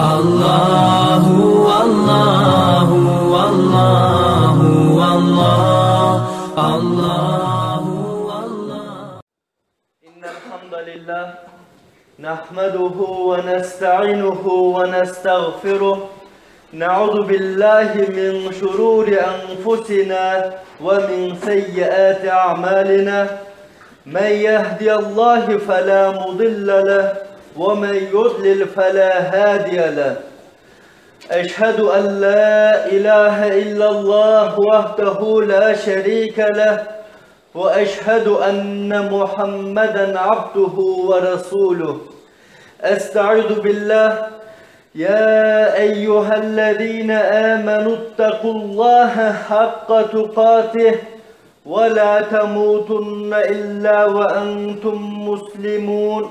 الله والله والله والله الله والله إن الحمد لله نحمده ونستعينه ونستغفره نعوذ بالله من شرور أنفسنا ومن سيئات أعمالنا من يهدي الله فلا مضل له ومن يضلل فلا هادي له. أشهد أن لا إله إلا الله وحده لا شريك له وأشهد أن محمدا عبده ورسوله. أستعيذ بالله. يا أيها الذين آمنوا اتقوا الله حق تقاته ولا تموتن إلا وأنتم مسلمون.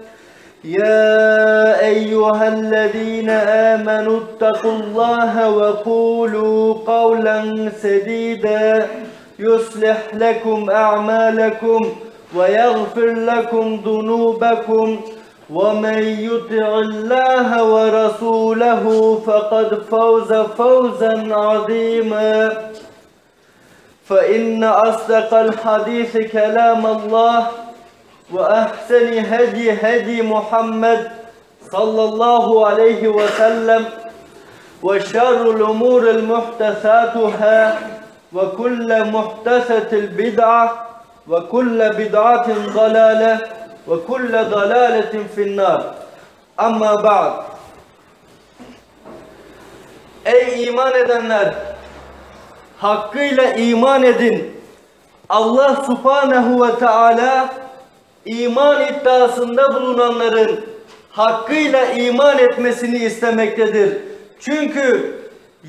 يا أيها الذين آمنوا اتقوا الله وقولوا قولا سديدا يصلح لكم أعمالكم ويغفر لكم ذنوبكم ومن يطع الله ورسوله فقد فوز فوزا عظيما فإن أصدق الحديث كلام الله وأحسن هدي هدي محمد صلى الله عليه وسلم وشر الأمور المحدثاتها وكل محدثة البدعة وكل بدعة ضلالة وكل ضلالة في النار أما بعد Ey iman edenler! Hakkıyla iman edin. Allah subhanehu ve teala iman iddiasında bulunanların hakkıyla iman etmesini istemektedir. Çünkü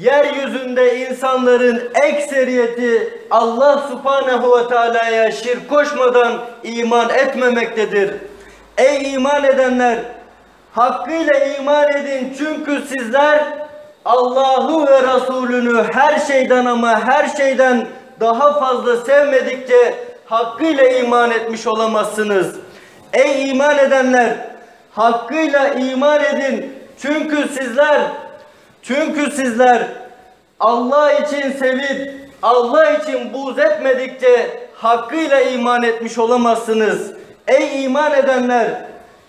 yeryüzünde insanların ekseriyeti Allah subhanehu ve teala'ya şirk koşmadan iman etmemektedir. Ey iman edenler! Hakkıyla iman edin çünkü sizler Allah'ı ve Resulünü her şeyden ama her şeyden daha fazla sevmedikçe hakkıyla iman etmiş olamazsınız. Ey iman edenler! Hakkıyla iman edin. Çünkü sizler çünkü sizler Allah için sevip Allah için buğz etmedikçe hakkıyla iman etmiş olamazsınız. Ey iman edenler!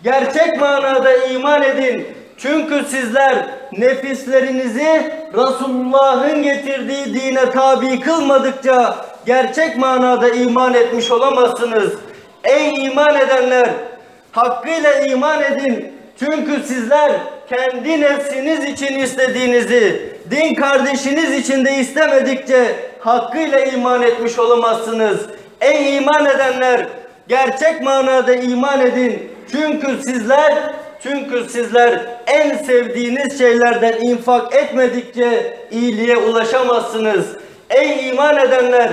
Gerçek manada iman edin. Çünkü sizler nefislerinizi Resulullah'ın getirdiği dine tabi kılmadıkça gerçek manada iman etmiş olamazsınız. Ey iman edenler! Hakkıyla iman edin. Çünkü sizler kendi nefsiniz için istediğinizi din kardeşiniz için de istemedikçe hakkıyla iman etmiş olamazsınız. Ey iman edenler! Gerçek manada iman edin. Çünkü sizler çünkü sizler en sevdiğiniz şeylerden infak etmedikçe iyiliğe ulaşamazsınız. Ey iman edenler!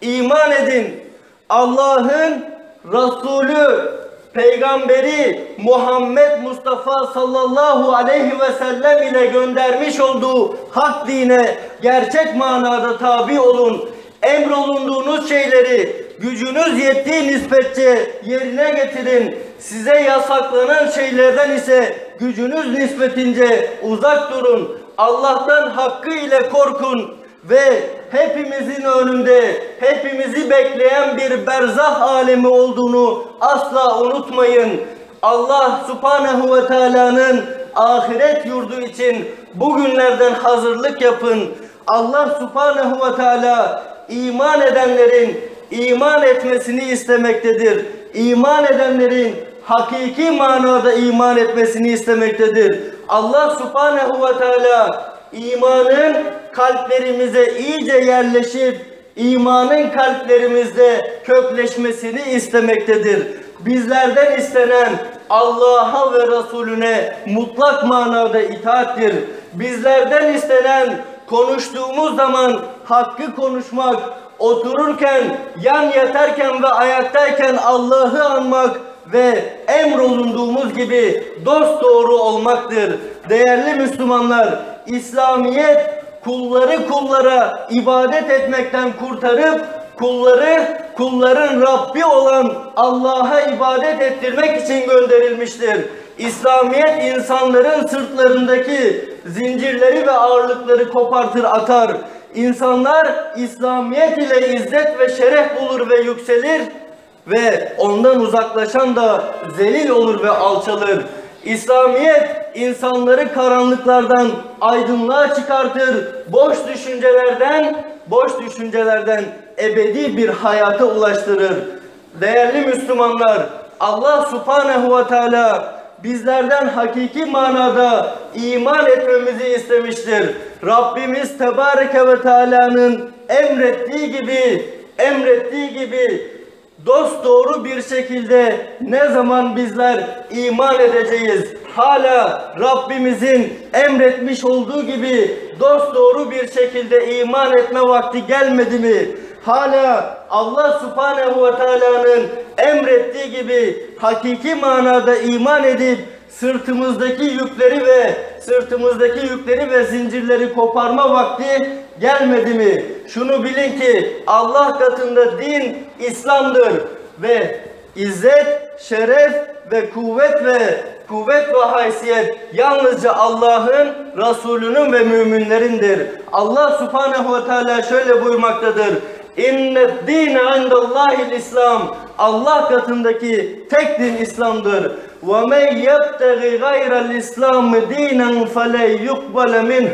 İman edin. Allah'ın Resulü, Peygamberi Muhammed Mustafa sallallahu aleyhi ve sellem ile göndermiş olduğu hak dine gerçek manada tabi olun. Emrolunduğunuz şeyleri gücünüz yettiği nispetçe yerine getirin. Size yasaklanan şeylerden ise gücünüz nispetince uzak durun. Allah'tan hakkı ile korkun ve hepimizin önünde hepimizi bekleyen bir berzah alemi olduğunu asla unutmayın. Allah subhanehu ve teala'nın ahiret yurdu için bugünlerden hazırlık yapın. Allah subhanehu ve teala iman edenlerin iman etmesini istemektedir. İman edenlerin hakiki manada iman etmesini istemektedir. Allah subhanehu ve teala imanın kalplerimize iyice yerleşip imanın kalplerimizde kökleşmesini istemektedir. bizlerden istenen Allah'a ve Resulüne mutlak manada itaattir. Bizlerden istenen konuştuğumuz zaman hakkı konuşmak, otururken, yan yatarken ve ayaktayken Allah'ı anmak ve emrolunduğumuz gibi dost doğru olmaktır. Değerli Müslümanlar, İslamiyet kulları kullara ibadet etmekten kurtarıp kulları kulların Rabbi olan Allah'a ibadet ettirmek için gönderilmiştir. İslamiyet insanların sırtlarındaki zincirleri ve ağırlıkları kopartır atar. İnsanlar İslamiyet ile izzet ve şeref bulur ve yükselir ve ondan uzaklaşan da zelil olur ve alçalır. İslamiyet insanları karanlıklardan aydınlığa çıkartır. Boş düşüncelerden, boş düşüncelerden ebedi bir hayata ulaştırır. Değerli Müslümanlar, Allah Subhanahu ve Teala bizlerden hakiki manada iman etmemizi istemiştir. Rabbimiz Tebareke ve Teala'nın emrettiği gibi, emrettiği gibi dost doğru bir şekilde ne zaman bizler iman edeceğiz? Hala Rabbimizin emretmiş olduğu gibi dost doğru bir şekilde iman etme vakti gelmedi mi? Hala Allah Subhanahu ve Teala'nın emrettiği gibi hakiki manada iman edip sırtımızdaki yükleri ve sırtımızdaki yükleri ve zincirleri koparma vakti gelmedi mi? Şunu bilin ki Allah katında din İslam'dır ve izzet, şeref ve kuvvet ve kuvvet ve haysiyet yalnızca Allah'ın, Resulünün ve müminlerindir. Allah Subhanahu ve Teala şöyle buyurmaktadır. İnne dine indallahil İslam. Allah katındaki tek din İslam'dır. Ve men yebtegi gayrel İslam dinen fele yukbale minh.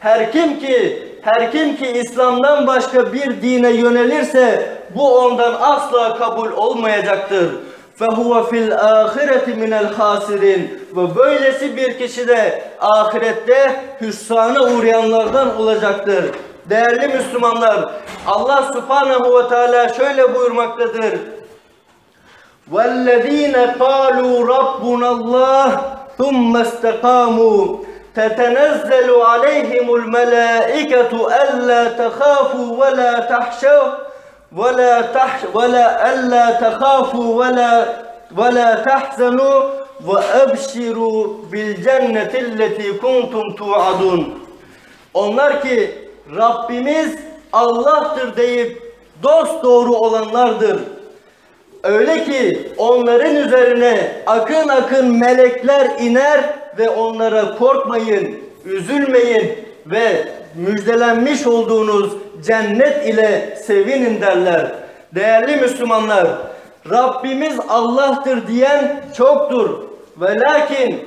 Her kim ki her kim ki İslam'dan başka bir dine yönelirse bu ondan asla kabul olmayacaktır. فَهُوَ فِي الْآخِرَةِ مِنَ الْخَاسِرِينَ Ve böylesi bir kişi de ahirette hüsrana uğrayanlardan olacaktır. Değerli Müslümanlar, Allah Subhanahu ve Teala şöyle buyurmaktadır. وَالَّذ۪ينَ قَالُوا رَبُّنَا اللّٰهِ ثُمَّ اسْتَقَامُوا تَتَنَزَّلُ عَلَيْهِمُ الْمَلَائِكَةُ أَلَّا تَخَافُوا وَلَا تَحْشَوْا وَلَا تَحْ وَلَا أَلَّا تَخَافُوا وَلَا وَلَا تَحْزَنُوا وَأَبْشِرُوا بِالْجَنَّةِ الَّتِي كُنْتُمْ تُوعَدُونَ Onlar ki Rabbimiz Allah'tır deyip dost doğru olanlardır. Öyle ki onların üzerine akın akın melekler iner ve onlara korkmayın, üzülmeyin ve müjdelenmiş olduğunuz cennet ile sevinin derler. Değerli Müslümanlar, Rabbimiz Allah'tır diyen çoktur. Ve lakin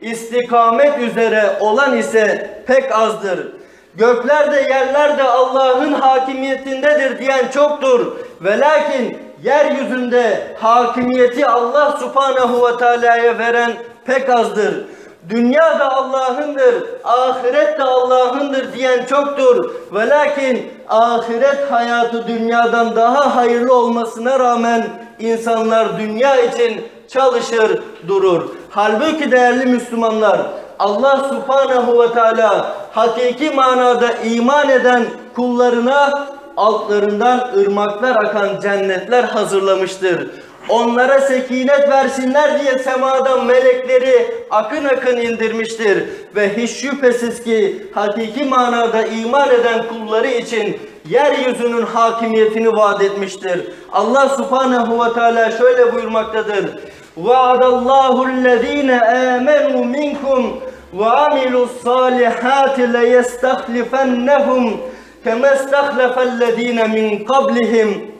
istikamet üzere olan ise pek azdır. Göklerde yerlerde Allah'ın hakimiyetindedir diyen çoktur. Ve lakin yeryüzünde hakimiyeti Allah subhanahu ve teala'ya veren pek azdır. Dünya da Allah'ındır, ahiret de Allah'ındır diyen çoktur. Ve lakin ahiret hayatı dünyadan daha hayırlı olmasına rağmen insanlar dünya için çalışır, durur. Halbuki değerli Müslümanlar, Allah subhanahu ve teala hakiki manada iman eden kullarına altlarından ırmaklar akan cennetler hazırlamıştır. Onlara sekinet versinler diye semadan melekleri akın akın indirmiştir. Ve hiç şüphesiz ki hakiki manada iman eden kulları için yeryüzünün hakimiyetini vaat etmiştir. Allah subhanehu ve teala şöyle buyurmaktadır. وَعَدَ اللّٰهُ الَّذ۪ينَ آمَنُوا مِنْكُمْ وَعَمِلُوا الصَّالِحَاتِ لَيَسْتَخْلِفَنَّهُمْ كَمَا اسْتَخْلَفَ الَّذ۪ينَ مِنْ قَبْلِهِمْ.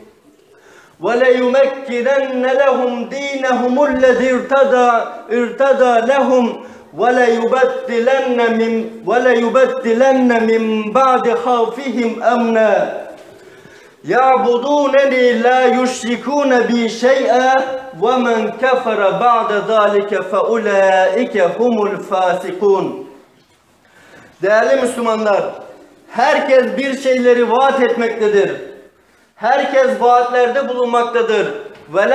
وليمكنن لهم دينهم الذي ارتدى ارتدى لهم. وليبدلن من وليبدلن من بعد خوفهم أمنا. يعبدونني لا يشركون بي شيئا ومن كفر بعد ذلك فأولئك هم الفاسقون. Değerli Müslümanlar, herkes bir şeyleri vaat etmektedir. Herkes vaatlerde bulunmaktadır. Ve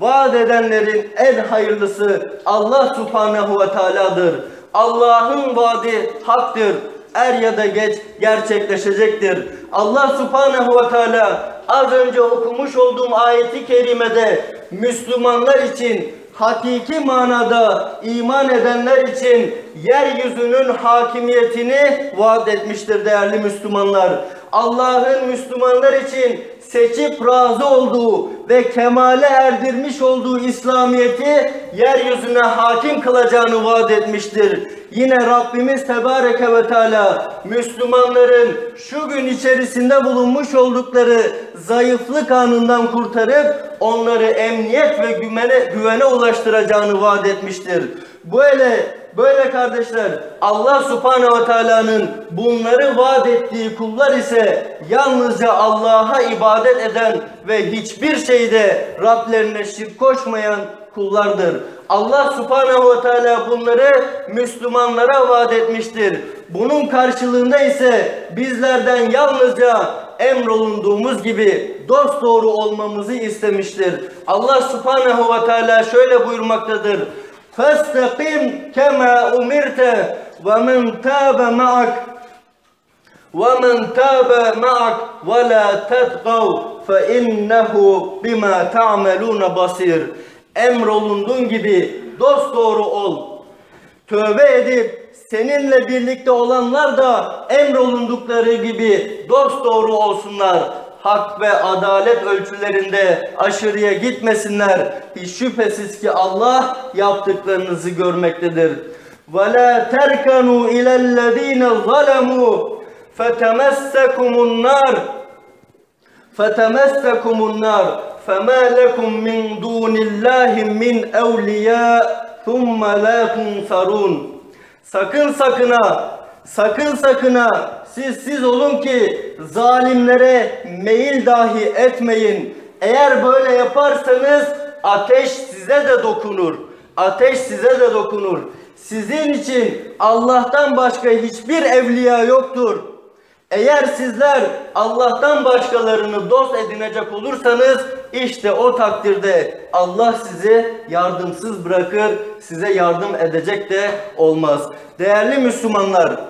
vaat edenlerin en hayırlısı Allah subhanehu ve teala'dır. Allah'ın vaadi haktır. Er ya da geç gerçekleşecektir. Allah subhanehu ve teala az önce okumuş olduğum ayeti kerimede Müslümanlar için hakiki manada iman edenler için yeryüzünün hakimiyetini vaat etmiştir değerli Müslümanlar. Allah'ın Müslümanlar için seçip razı olduğu ve kemale erdirmiş olduğu İslamiyeti yeryüzüne hakim kılacağını vaat etmiştir. Yine Rabbimiz Tebareke ve Teala Müslümanların şu gün içerisinde bulunmuş oldukları zayıflık anından kurtarıp onları emniyet ve güvene, güvene ulaştıracağını vaat etmiştir. Böyle böyle kardeşler Allah Subhanahu ve Teala'nın bunları vaat ettiği kullar ise yalnızca Allah'a ibadet eden ve hiçbir şeyde Rablerine şirk koşmayan kullardır. Allah Subhanahu ve Teala bunları Müslümanlara vaat etmiştir. Bunun karşılığında ise bizlerden yalnızca emrolunduğumuz gibi dost doğru olmamızı istemiştir. Allah Subhanahu ve Teala şöyle buyurmaktadır. فَاسْتَقِمْ كَمَا اُمِرْتَ وَمَنْ تَابَ مَعَكَ وَمَنْ تَابَ مَعَكَ وَلَا تَتْقَوْا فَإِنَّهُ بِمَا تَعْمَلُونَ بَصِيرٌ Emrolunduğun gibi dost doğru ol. Tövbe edip seninle birlikte olanlar da emrolundukları gibi dost doğru olsunlar. Hak ve adalet ölçülerinde aşırıya gitmesinler. Hiç şüphesiz ki Allah yaptıklarınızı görmektedir. وَلَا تَرْكَنُوا إِلَى الَّذ۪ينَ ظَلَمُوا فَتَمَسَّكُمُ النَّارِ فَتَمَسَّكُمُ النَّارِ فَمَا لَكُمْ مِنْ دُونِ اللّٰهِ مِنْ اَوْلِيَاءَ ثُمَّ لَا تُنْصَرُونَ Sakın sakına, sakın sakına siz siz olun ki zalimlere meyil dahi etmeyin. Eğer böyle yaparsanız ateş size de dokunur. Ateş size de dokunur. Sizin için Allah'tan başka hiçbir evliya yoktur. Eğer sizler Allah'tan başkalarını dost edinecek olursanız işte o takdirde Allah sizi yardımsız bırakır, size yardım edecek de olmaz. Değerli Müslümanlar,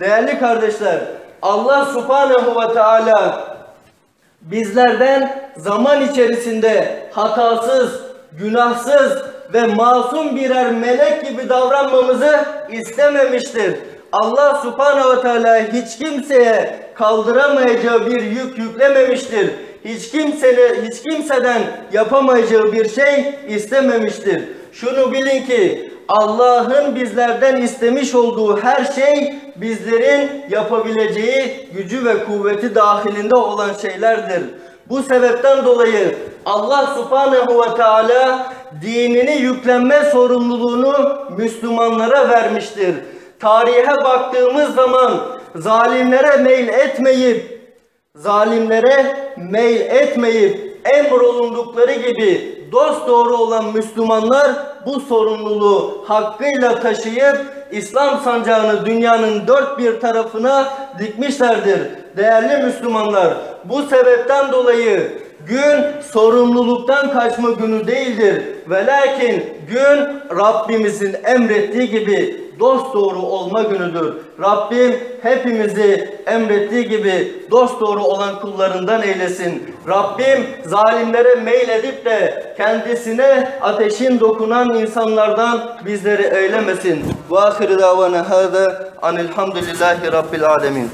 değerli kardeşler, Allah Subhanahu ve Teala bizlerden zaman içerisinde hatasız, günahsız ve masum birer melek gibi davranmamızı istememiştir. Allah subhanehu ve teala hiç kimseye kaldıramayacağı bir yük yüklememiştir. Hiç kimsene, hiç kimseden yapamayacağı bir şey istememiştir. Şunu bilin ki Allah'ın bizlerden istemiş olduğu her şey bizlerin yapabileceği gücü ve kuvveti dahilinde olan şeylerdir. Bu sebepten dolayı Allah subhanehu ve teala dinini yüklenme sorumluluğunu Müslümanlara vermiştir. Tarihe baktığımız zaman zalimlere meyil etmeyip zalimlere meyil etmeyip emrolundukları gibi dost doğru olan Müslümanlar bu sorumluluğu hakkıyla taşıyıp İslam sancağını dünyanın dört bir tarafına dikmişlerdir. Değerli Müslümanlar, bu sebepten dolayı gün sorumluluktan kaçma günü değildir. Ve lakin gün Rabbimizin emrettiği gibi dost doğru olma günüdür. Rabbim hepimizi emrettiği gibi dost doğru olan kullarından eylesin. Rabbim zalimlere meyil edip de kendisine ateşin dokunan insanlardan bizleri eylemesin. Ve ahir davana hâze anilhamdülillahi rabbil alemin.